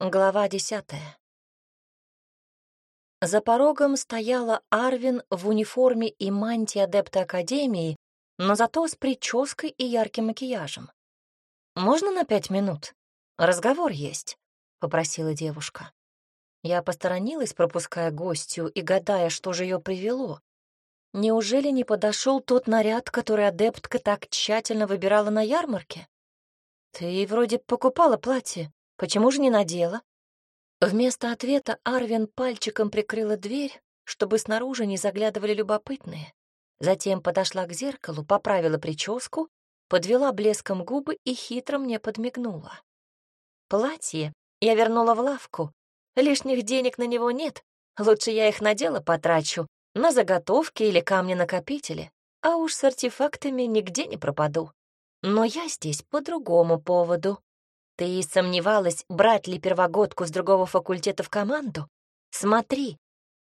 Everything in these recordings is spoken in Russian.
Глава десятая. За порогом стояла Арвин в униформе и мантии адепта Академии, но зато с прической и ярким макияжем. «Можно на пять минут? Разговор есть», — попросила девушка. Я посторонилась, пропуская гостью и гадая, что же ее привело. Неужели не подошел тот наряд, который адептка так тщательно выбирала на ярмарке? Ты вроде покупала платье. Почему же не надела? Вместо ответа Арвин пальчиком прикрыла дверь, чтобы снаружи не заглядывали любопытные. Затем подошла к зеркалу, поправила прическу, подвела блеском губы и хитро мне подмигнула. Платье я вернула в лавку. Лишних денег на него нет. Лучше я их надела потрачу на заготовки или камни-накопители, а уж с артефактами нигде не пропаду. Но я здесь по другому поводу. Ты сомневалась, брать ли первогодку с другого факультета в команду? Смотри.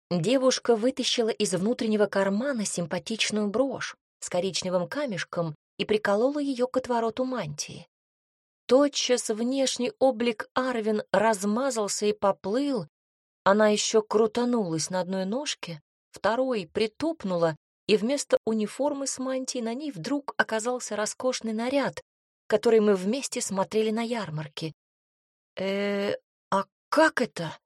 Девушка вытащила из внутреннего кармана симпатичную брошь с коричневым камешком и приколола ее к отвороту мантии. Тотчас внешний облик Арвин размазался и поплыл. Она еще крутанулась на одной ножке, второй притопнула, и вместо униформы с мантией на ней вдруг оказался роскошный наряд, который мы вместе смотрели на ярмарке. э а как это?»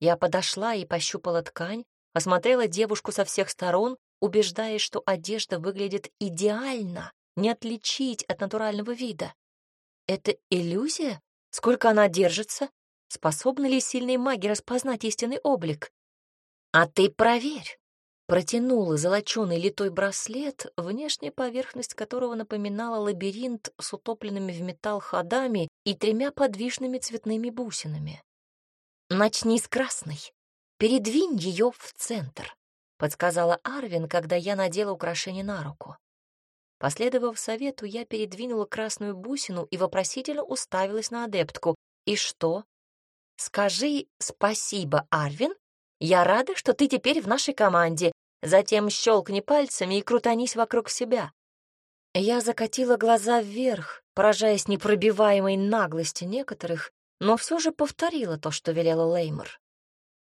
Я подошла и пощупала ткань, осмотрела девушку со всех сторон, убеждаясь, что одежда выглядит идеально, не отличить от натурального вида. Это иллюзия? Сколько она держится? Способны ли сильные маги распознать истинный облик? А ты проверь протянула золоченый литой браслет, внешняя поверхность которого напоминала лабиринт с утопленными в металл ходами и тремя подвижными цветными бусинами. «Начни с красной. Передвинь ее в центр», — подсказала Арвин, когда я надела украшение на руку. Последовав совету, я передвинула красную бусину и вопросительно уставилась на адептку. «И что?» «Скажи спасибо, Арвин. Я рада, что ты теперь в нашей команде. Затем щелкни пальцами и крутанись вокруг себя. Я закатила глаза вверх, поражаясь непробиваемой наглости некоторых, но все же повторила то, что велела Леймор.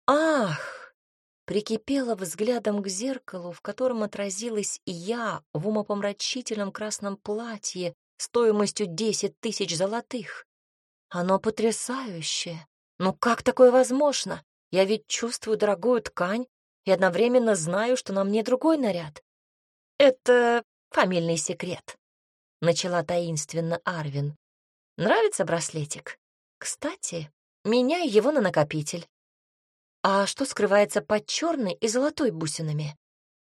«Ах!» Прикипела взглядом к зеркалу, в котором отразилась я в умопомрачительном красном платье стоимостью десять тысяч золотых. Оно потрясающее. Ну как такое возможно? Я ведь чувствую дорогую ткань, и одновременно знаю, что на мне другой наряд. Это фамильный секрет, — начала таинственно Арвин. Нравится браслетик? Кстати, меняй его на накопитель. А что скрывается под черной и золотой бусинами?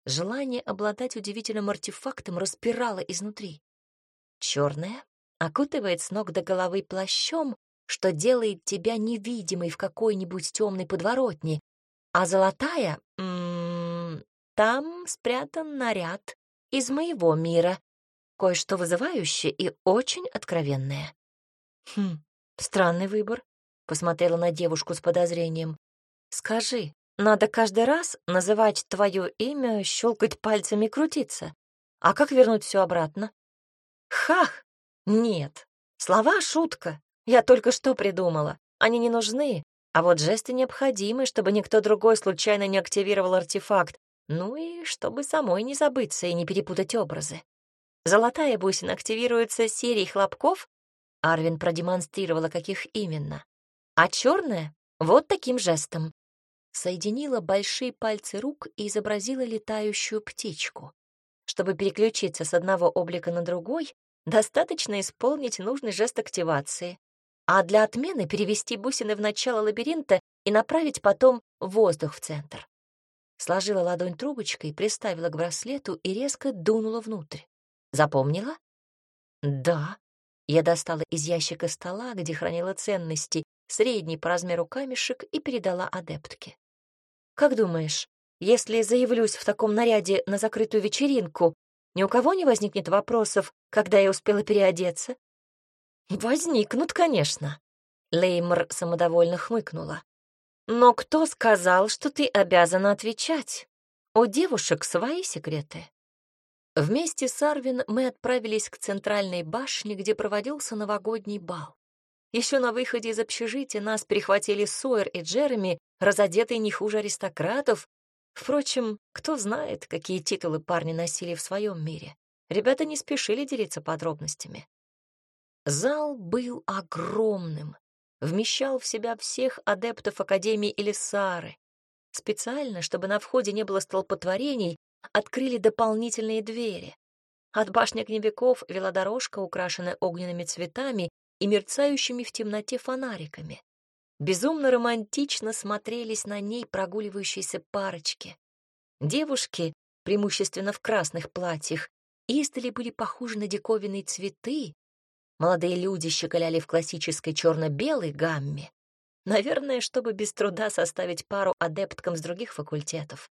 Желание обладать удивительным артефактом распирало изнутри. Черная окутывает с ног до головы плащом, что делает тебя невидимой в какой-нибудь темной подворотне, а золотая... Там спрятан наряд из моего мира. Кое-что вызывающее и очень откровенное. Хм, странный выбор, — посмотрела на девушку с подозрением. Скажи, надо каждый раз называть твое имя, щелкать пальцами крутиться. А как вернуть все обратно? Хах! Нет. Слова — шутка. Я только что придумала. Они не нужны. А вот жесты необходимы, чтобы никто другой случайно не активировал артефакт, ну и чтобы самой не забыться и не перепутать образы. Золотая бусина активируется серией хлопков, Арвин продемонстрировала, каких именно, а черная — вот таким жестом. Соединила большие пальцы рук и изобразила летающую птичку. Чтобы переключиться с одного облика на другой, достаточно исполнить нужный жест активации а для отмены перевести бусины в начало лабиринта и направить потом воздух в центр. Сложила ладонь трубочкой, приставила к браслету и резко дунула внутрь. Запомнила? Да. Я достала из ящика стола, где хранила ценности, средний по размеру камешек и передала адептке. Как думаешь, если заявлюсь в таком наряде на закрытую вечеринку, ни у кого не возникнет вопросов, когда я успела переодеться? «Возникнут, конечно», — Леймор самодовольно хмыкнула. «Но кто сказал, что ты обязана отвечать? У девушек свои секреты». Вместе с Арвин мы отправились к центральной башне, где проводился новогодний бал. Еще на выходе из общежития нас перехватили Сойер и Джереми, разодетые не хуже аристократов. Впрочем, кто знает, какие титулы парни носили в своем мире. Ребята не спешили делиться подробностями. Зал был огромным, вмещал в себя всех адептов Академии Элисары. Специально, чтобы на входе не было столпотворений, открыли дополнительные двери. От башни огневиков вела дорожка, украшенная огненными цветами и мерцающими в темноте фонариками. Безумно романтично смотрелись на ней прогуливающиеся парочки. Девушки, преимущественно в красных платьях, издали были похожи на диковинные цветы, Молодые люди щеголяли в классической черно-белой гамме. Наверное, чтобы без труда составить пару адепткам с других факультетов.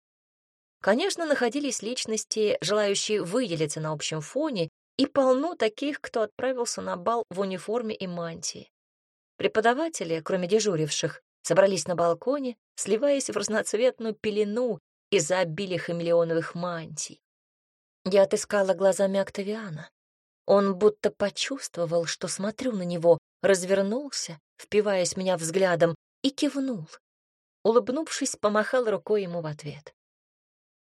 Конечно, находились личности, желающие выделиться на общем фоне, и полно таких, кто отправился на бал в униформе и мантии. Преподаватели, кроме дежуривших, собрались на балконе, сливаясь в разноцветную пелену из-за обилия хамелеоновых мантий. Я отыскала глазами Октавиана. Он будто почувствовал, что смотрю на него, развернулся, впиваясь меня взглядом, и кивнул. Улыбнувшись, помахал рукой ему в ответ.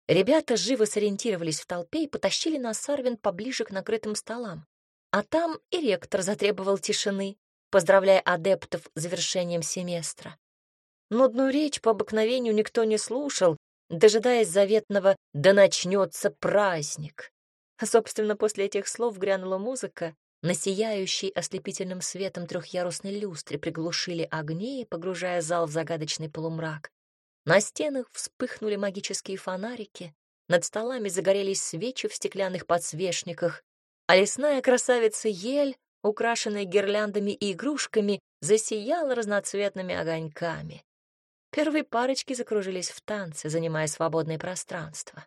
Ребята живо сориентировались в толпе и потащили нас с Арвин поближе к накрытым столам. А там и ректор затребовал тишины, поздравляя адептов с завершением семестра. Нудную речь по обыкновению никто не слушал, дожидаясь заветного «да начнется праздник». Собственно, после этих слов грянула музыка, на сияющей ослепительным светом трехъярусной люстре приглушили огни, погружая зал в загадочный полумрак. На стенах вспыхнули магические фонарики, над столами загорелись свечи в стеклянных подсвечниках, а лесная красавица ель, украшенная гирляндами и игрушками, засияла разноцветными огоньками. Первые парочки закружились в танце, занимая свободное пространство.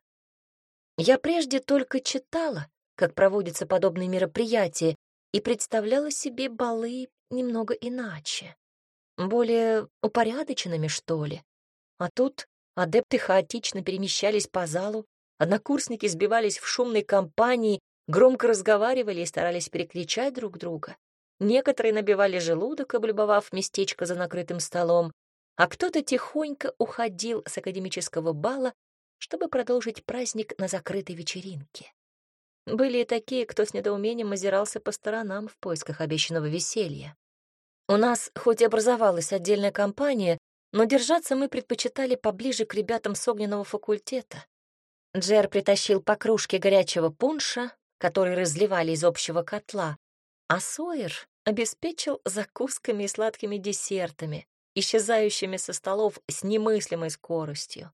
Я прежде только читала, как проводятся подобные мероприятия, и представляла себе балы немного иначе. Более упорядоченными, что ли. А тут адепты хаотично перемещались по залу, однокурсники сбивались в шумной компании, громко разговаривали и старались перекричать друг друга. Некоторые набивали желудок, облюбовав местечко за накрытым столом, а кто-то тихонько уходил с академического бала чтобы продолжить праздник на закрытой вечеринке. Были и такие, кто с недоумением озирался по сторонам в поисках обещанного веселья. У нас хоть и образовалась отдельная компания, но держаться мы предпочитали поближе к ребятам с огненного факультета. Джер притащил по кружке горячего пунша, который разливали из общего котла, а Сойер обеспечил закусками и сладкими десертами, исчезающими со столов с немыслимой скоростью.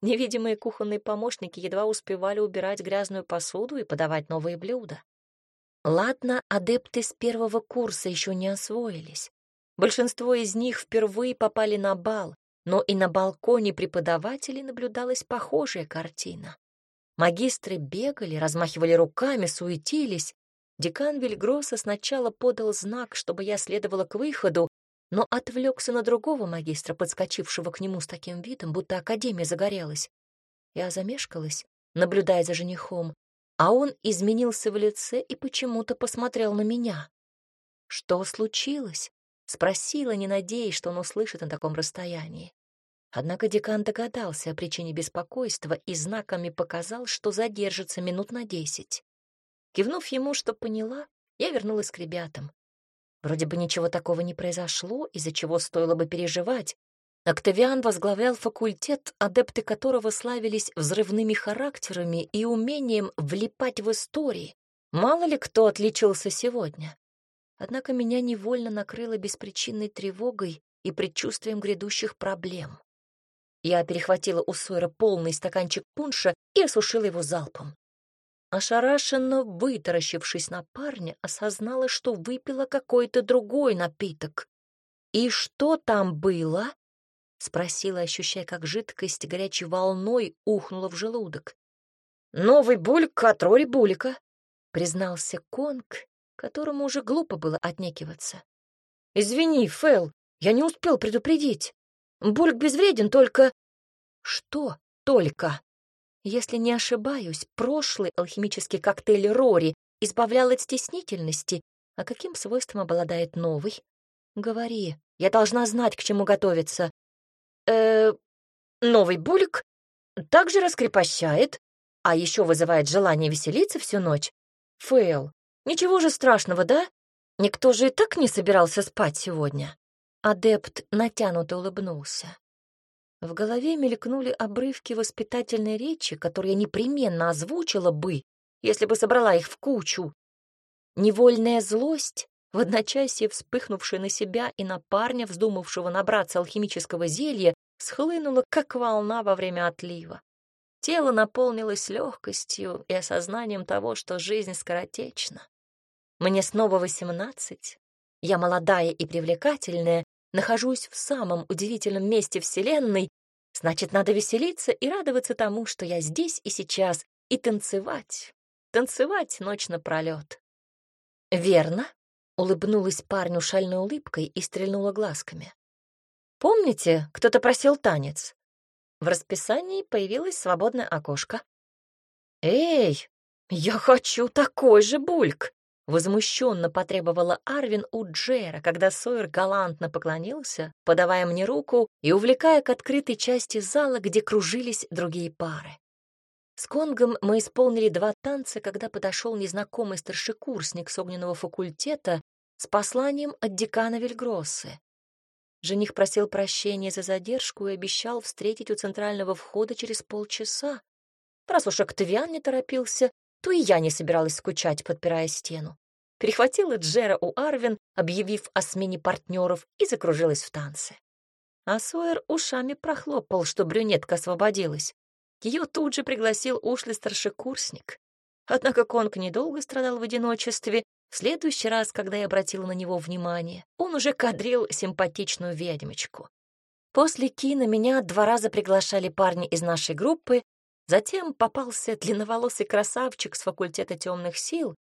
Невидимые кухонные помощники едва успевали убирать грязную посуду и подавать новые блюда. Ладно, адепты с первого курса еще не освоились. Большинство из них впервые попали на бал, но и на балконе преподавателей наблюдалась похожая картина. Магистры бегали, размахивали руками, суетились. Декан Вильгросса сначала подал знак, чтобы я следовала к выходу, но отвлекся на другого магистра, подскочившего к нему с таким видом, будто академия загорелась. Я замешкалась, наблюдая за женихом, а он изменился в лице и почему-то посмотрел на меня. «Что случилось?» — спросила, не надеясь, что он услышит на таком расстоянии. Однако декан догадался о причине беспокойства и знаками показал, что задержится минут на десять. Кивнув ему, что поняла, я вернулась к ребятам. Вроде бы ничего такого не произошло, из-за чего стоило бы переживать. Октавиан возглавлял факультет, адепты которого славились взрывными характерами и умением влипать в истории. Мало ли кто отличился сегодня. Однако меня невольно накрыло беспричинной тревогой и предчувствием грядущих проблем. Я перехватила у Сойера полный стаканчик пунша и осушила его залпом. Ошарашенно вытаращившись на парня, осознала, что выпила какой-то другой напиток. «И что там было?» — спросила, ощущая, как жидкость горячей волной ухнула в желудок. «Новый бульк от Рори Булика», — признался Конг, которому уже глупо было отнекиваться. «Извини, Фэл, я не успел предупредить. Бульк безвреден, только...» «Что только?» Если не ошибаюсь, прошлый алхимический коктейль Рори избавлял от стеснительности, а каким свойством обладает новый? Говори, я должна знать, к чему готовиться. Э, новый бульк также раскрепощает, а еще вызывает желание веселиться всю ночь. Фейл, ничего же страшного, да? Никто же и так не собирался спать сегодня. Адепт натянуто улыбнулся. В голове мелькнули обрывки воспитательной речи, которые я непременно озвучила бы, если бы собрала их в кучу. Невольная злость, в одночасье вспыхнувшая на себя и на парня, вздумавшего набраться алхимического зелья, схлынула, как волна во время отлива. Тело наполнилось легкостью и осознанием того, что жизнь скоротечна. Мне снова восемнадцать, я молодая и привлекательная, нахожусь в самом удивительном месте Вселенной, значит, надо веселиться и радоваться тому, что я здесь и сейчас, и танцевать, танцевать ночь напролёт. «Верно», — улыбнулась парню шальной улыбкой и стрельнула глазками. «Помните, кто-то просил танец?» В расписании появилось свободное окошко. «Эй, я хочу такой же бульк!» Возмущенно потребовала Арвин у Джера, когда Сойер галантно поклонился, подавая мне руку и увлекая к открытой части зала, где кружились другие пары. С Конгом мы исполнили два танца, когда подошел незнакомый старшекурсник с огненного факультета с посланием от декана Вильгроссы. Жених просил прощения за задержку и обещал встретить у центрального входа через полчаса. Раз уж Октавиан не торопился, то и я не собиралась скучать, подпирая стену. Перехватила Джера у Арвин, объявив о смене партнеров, и закружилась в танце. А Сойер ушами прохлопал, что брюнетка освободилась. Ее тут же пригласил ушлый старшекурсник. Однако Конг недолго страдал в одиночестве. В следующий раз, когда я обратила на него внимание, он уже кадрил симпатичную ведьмочку. После кино меня два раза приглашали парни из нашей группы, Затем попался длинноволосый красавчик с факультета темных сил.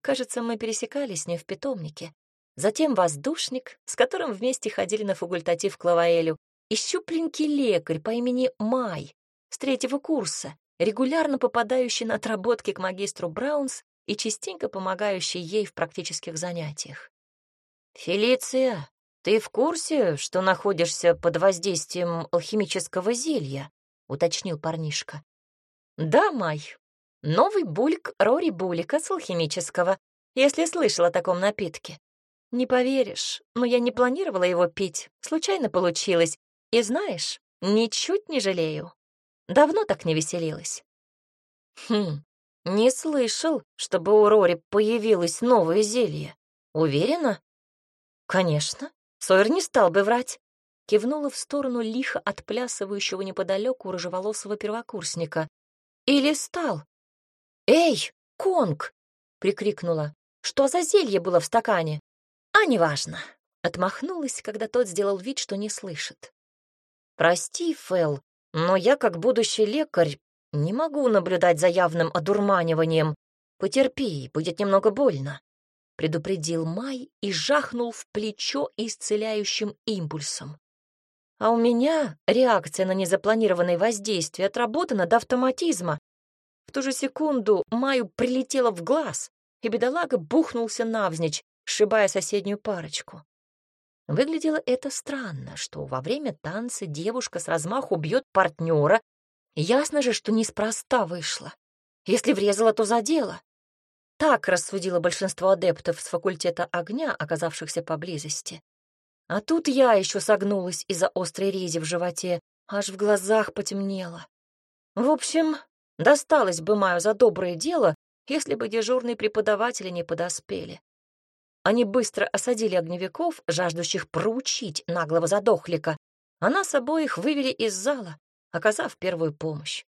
Кажется, мы пересекались с ним в питомнике. Затем воздушник, с которым вместе ходили на факультатив к Лаваэлю, и щупленький лекарь по имени Май с третьего курса, регулярно попадающий на отработки к магистру Браунс и частенько помогающий ей в практических занятиях. «Фелиция, ты в курсе, что находишься под воздействием алхимического зелья?» — уточнил парнишка. Да, Май. Новый бульк Рори Булика с алхимического, если слышал о таком напитке. Не поверишь, но я не планировала его пить, случайно получилось. И знаешь, ничуть не жалею. Давно так не веселилась. Хм, не слышал, чтобы у Рори появилось новое зелье. Уверена? Конечно. Сойер не стал бы врать. Кивнула в сторону лихо отплясывающего неподалеку рыжеволосого первокурсника. Или стал? «Эй, Конг!» — прикрикнула. «Что за зелье было в стакане?» «А, неважно!» — отмахнулась, когда тот сделал вид, что не слышит. «Прости, Фэл, но я, как будущий лекарь, не могу наблюдать за явным одурманиванием. Потерпи, будет немного больно», — предупредил Май и жахнул в плечо исцеляющим импульсом. А у меня реакция на незапланированное воздействие отработана до автоматизма. В ту же секунду Маю прилетело в глаз, и бедолага бухнулся навзничь, сшибая соседнюю парочку. Выглядело это странно, что во время танца девушка с размаху бьет партнера. Ясно же, что неспроста вышло. Если врезала, то задела. Так рассудило большинство адептов с факультета огня, оказавшихся поблизости. А тут я еще согнулась из-за острой рези в животе, аж в глазах потемнело. В общем, досталось бы Маю за доброе дело, если бы дежурные преподаватели не подоспели. Они быстро осадили огневиков, жаждущих проучить наглого задохлика, а нас обоих вывели из зала, оказав первую помощь.